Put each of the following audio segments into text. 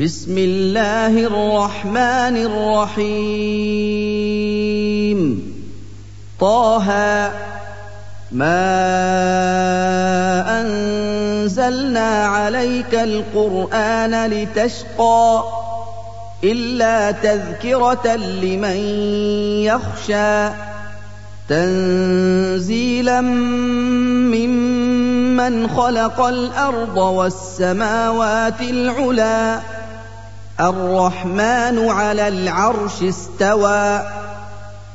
بسم الله الرحمن الرحيم طه ما انزلنا عليك القران لتشقى الا تذكره لمن يخشى تنزيلا ممن خلق الأرض والسماوات العلى الرحمن على العرش استوى.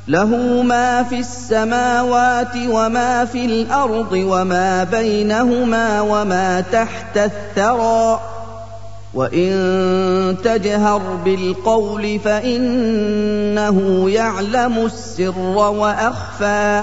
له ما في السماوات وما في الأرض وما بينهما وما تحت الثرى. وإن تجهر بالقول فإنه يعلم السر وأخفى.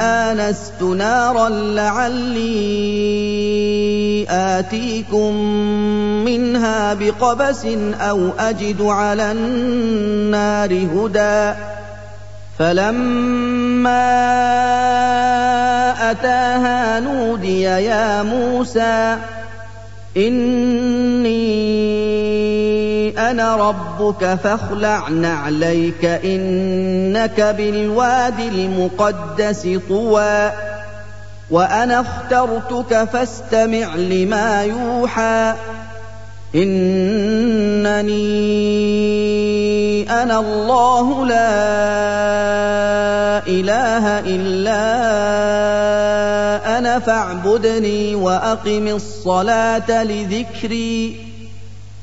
آنست نارا لعلي آتيكم منها بقبس أو أجد على النار هدى. فلما أتاها نودي يا موسى إِنِّي أَنَا رَبُّكَ فَاخْلَعْ نَعْلَيْكَ ۖ إِنَّكَ بِالْوَادِ الْمُقَدَّسِ طُوًى وَأَنَا اخْتَرْتُكَ فَاسْتَمِعْ لِمَا يُوحَىٰ إِنَّنِي أَنَا اللَّهُ لَا إِلَٰهَ إِلَّا أَنَا فَاعْبُدْنِي وَأَقِمِ الصَّلَاةَ لِذِكْرِي.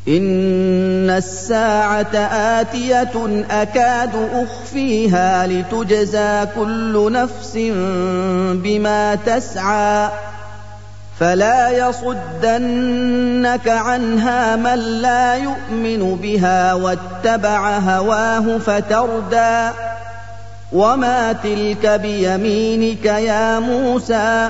إِنَّ السَّاعَةَ آتِيَةٌ أَكَادُ أُخْفِيهَا لِتُجْزَىٰ كُلُّ نَفْسٍ بِمَا تَسْعَىٰ فلا يصدنك عنها من لا يؤمن بها واتبع هواه فتردى وما تلك بيمينك يا موسى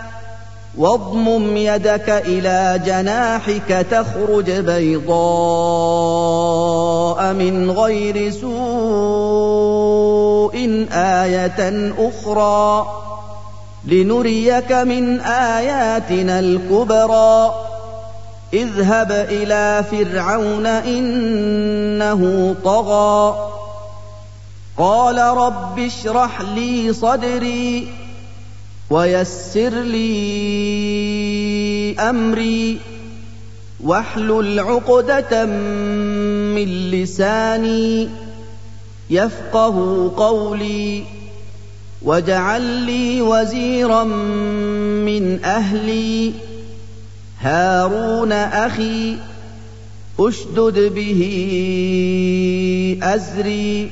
واضمم يدك إلى جناحك تخرج بيضاء من غير سوء آية أخرى. لنريك من آياتنا الكبرى. اذهب إلى فرعون إنه طغى. قال رب اشرح لي صدري. ويسر لي أمري واحلل عقدة من لساني يفقه قولي واجعل لي وزيرا من أهلي هارون أخي أشدد به أزري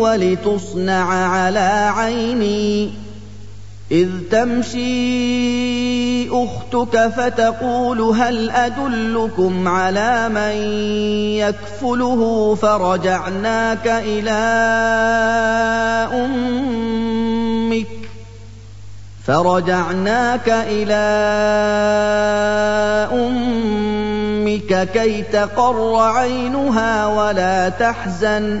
ولتصنع على عيني. إذ تمشي أختك فتقول هل أدلكم على من يكفله فرجعناك إلى أمك؟ فرجعناك إلى أمك كي تقر عينها ولا تحزن.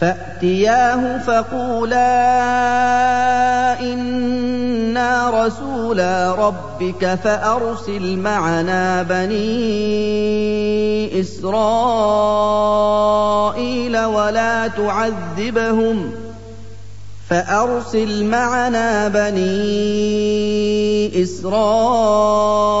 فأتياه فقولا إنا رسولا ربك فأرسل معنا بني إسرائيل ولا تعذبهم فأرسل معنا بني إسرائيل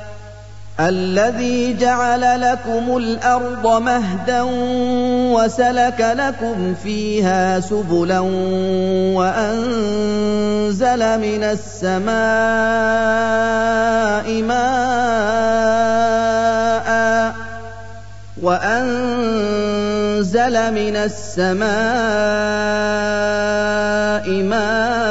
الذي جعل لكم الأرض مهدا وسلك لكم فيها سبلا وأنزل من السماء ماء وأنزل من السماء ماء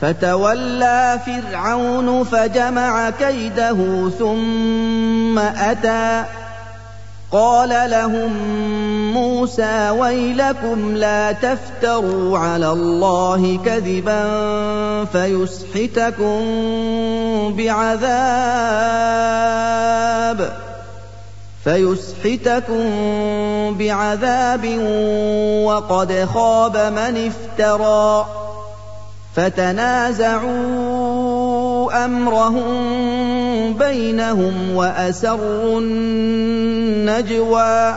فتولى فرعون فجمع كيده ثم أتى. قال لهم موسى ويلكم لا تفتروا على الله كذبا فيسحتكم بعذاب فيسحتكم بعذاب وقد خاب من افترى. فتنازعوا أمرهم بينهم وأسروا النجوى.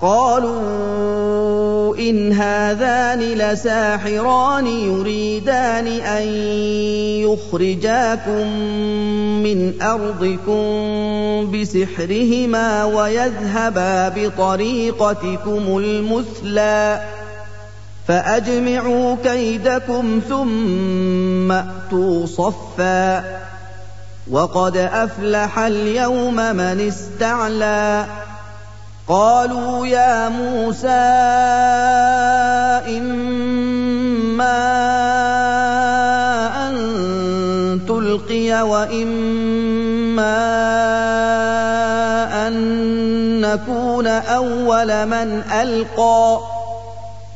قالوا إن هذان لساحران يريدان أن يخرجاكم من أرضكم بسحرهما ويذهبا بطريقتكم المثلى. فأجمعوا كيدكم ثم أتوا صفا. وقد أفلح اليوم من استعلى. قالوا يا موسى إما أن تلقي وإما أن نكون أول من ألقى.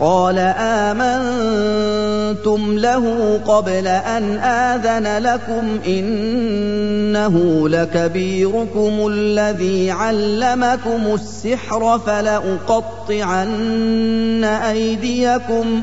قال آمنتم له قبل أن آذن لكم إنه لكبيركم الذي علمكم السحر فلأقطعن أيديكم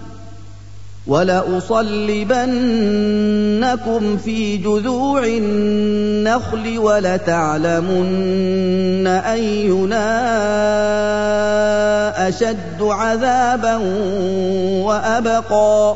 ولأصلبنكم في جذوع النخل ولتعلمن أينا أشد عذابا وأبقى.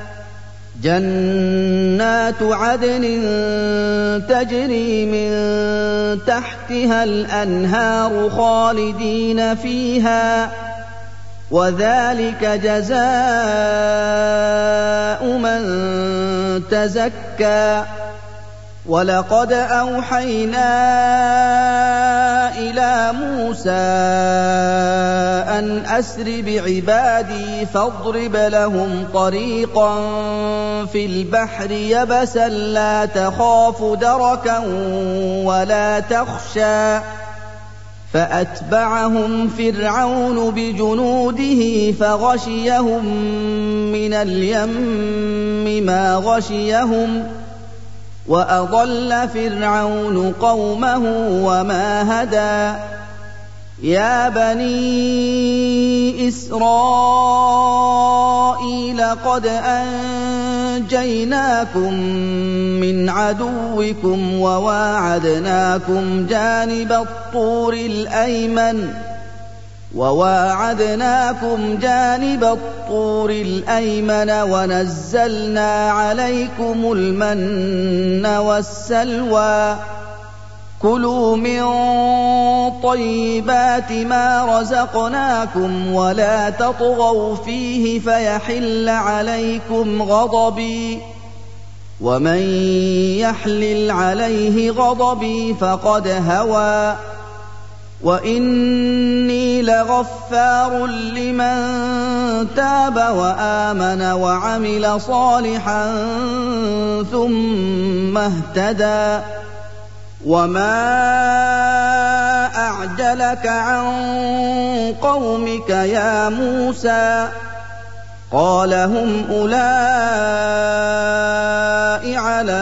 جنات عدن تجري من تحتها الأنهار خالدين فيها وذلك جزاء من تزكى. ولقد اوحينا إلى موسى ان اسر بعبادي فاضرب لهم طريقا في البحر يبسا لا تخاف دركا ولا تخشى فاتبعهم فرعون بجنوده فغشيهم من اليم ما غشيهم واضل فرعون قومه وما هدى يا بني اسرائيل قد انجيناكم من عدوكم وواعدناكم جانب الطور الايمن وواعدناكم جانب الطور الأيمن ونزلنا عليكم المن والسلوى. كلوا من طيبات ما رزقناكم ولا تطغوا فيه فيحل عليكم غضبي. ومن يحلل عليه غضبي فقد هوى. واني لغفار لمن تاب وامن وعمل صالحا ثم اهتدى وما اعجلك عن قومك يا موسى قال هم اولئك على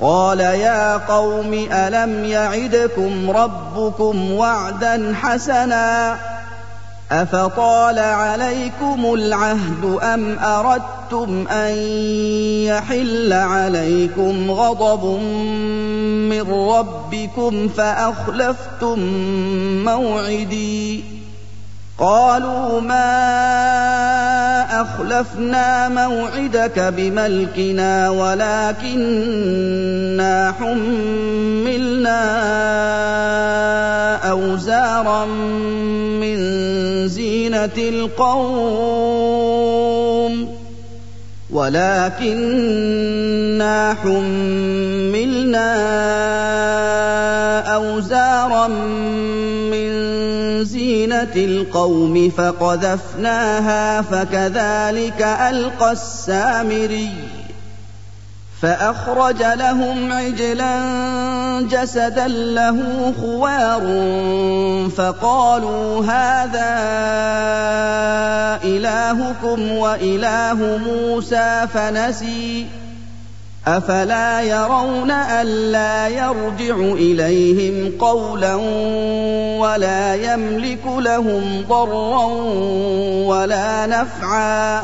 قال يا قوم ألم يعدكم ربكم وعدا حسنا أفطال عليكم العهد أم أردتم أن يحل عليكم غضب من ربكم فأخلفتم موعدي قالوا ما أخلفنا موعدك بملكنا ولكنا حملنا أوزارا من زينة القوم ولكنا حملنا أوزارا من زينه القوم فقذفناها فكذلك ألقى السامري فأخرج لهم عجلا جسدا له خوار فقالوا هذا إلهكم وإله موسى فنسي أفلا يرون الا يرجع إليهم قولا ولا يملك لهم ضرا ولا نفعا.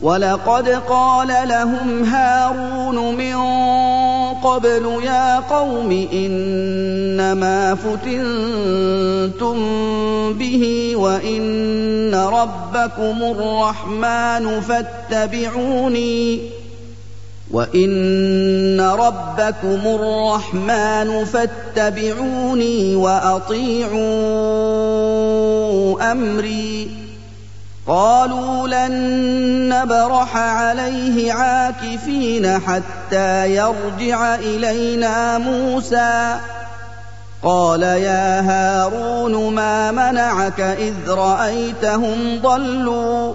ولقد قال لهم هارون من قبل يا قوم إنما فتنتم به وإن ربكم الرحمن فاتبعوني. وان ربكم الرحمن فاتبعوني واطيعوا امري قالوا لن نبرح عليه عاكفين حتى يرجع الينا موسى قال يا هارون ما منعك اذ رايتهم ضلوا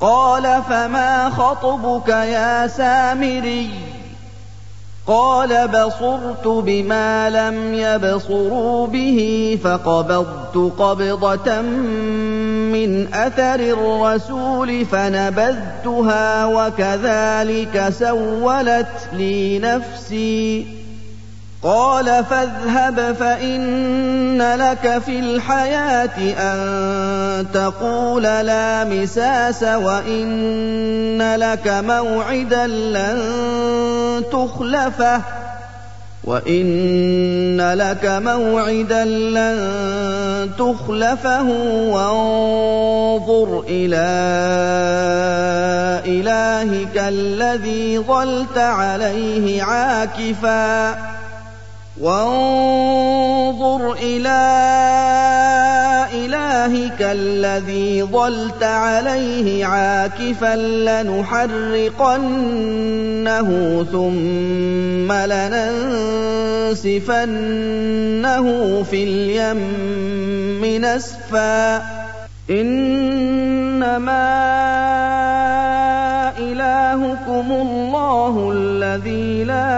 قال فما خطبك يا سامري؟ قال بصرت بما لم يبصروا به فقبضت قبضة من أثر الرسول فنبذتها وكذلك سولت لي نفسي. قال فاذهب فإن لك في الحياة أن تقول لا مساس وإن لك موعدا لن تخلفه وَإِنَّ لَكَ مَوْعِدًا لَّن تُخْلَفَهُ وَانظُرْ إِلَىٰ إِلَٰهِكَ الَّذِي ظَلْتَ عَلَيْهِ عَاكِفًا وَانظُرْ إِلَىٰ إِلَٰهِكَ الَّذِي ظَلْتَ عَلَيْهِ عَاكِفًا لَّنُحَرِّقَنَّهُ ثُمَّ لَنَنسِفَنَّهُ فِي الْيَمِّ نَسْفًا إِنَّمَا إِلَٰهُكُمُ اللَّهُ الَّذِي لَا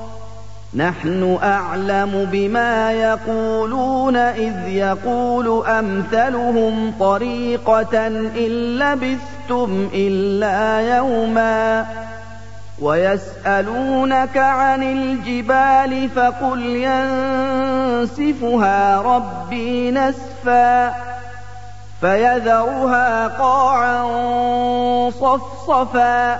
نَحْنُ أَعْلَمُ بِمَا يَقُولُونَ إِذْ يَقُولُ أَمْثَلُهُمْ طَرِيقَةً إِن لَّبِثْتُمْ إِلَّا يَوْمًا وَيَسْأَلُونَكَ عَنِ الْجِبَالِ فَقُلْ يَنسِفُهَا رَبِّي نَسْفًا فَيَذَرُهَا قَاعًا صَفْصَفًا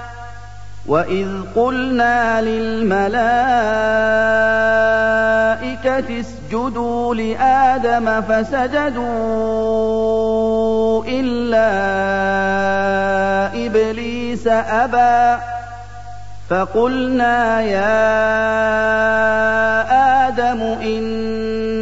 وَإِذْ قُلْنَا لِلْمَلَائِكَةِ اسْجُدُوا لِآدَمَ فَسَجَدُوا إِلَّا إِبْلِيسَ أَبَىٰ فَقُلْنَا يَا آدَمُ إِنَّ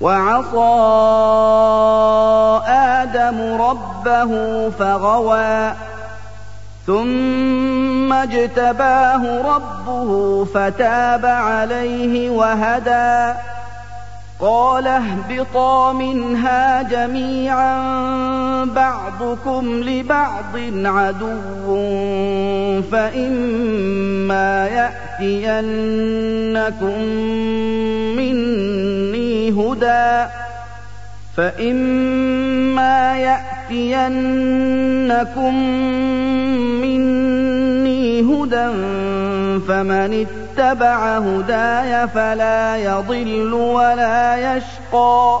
وعصى آدم ربه فغوى ثم اجتباه ربه فتاب عليه وهدى. قال اهبطا منها جميعا بعضكم لبعض عدو فإما يأتينكم مني هدى فإما يأتينكم مني هدى فمن اتبع هداي فلا يضل ولا يشقى.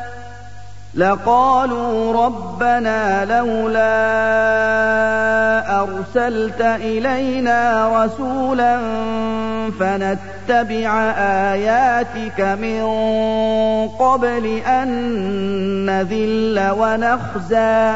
لقالوا ربنا لولا أرسلت إلينا رسولا فنتبع آياتك من قبل أن نذل ونخزى.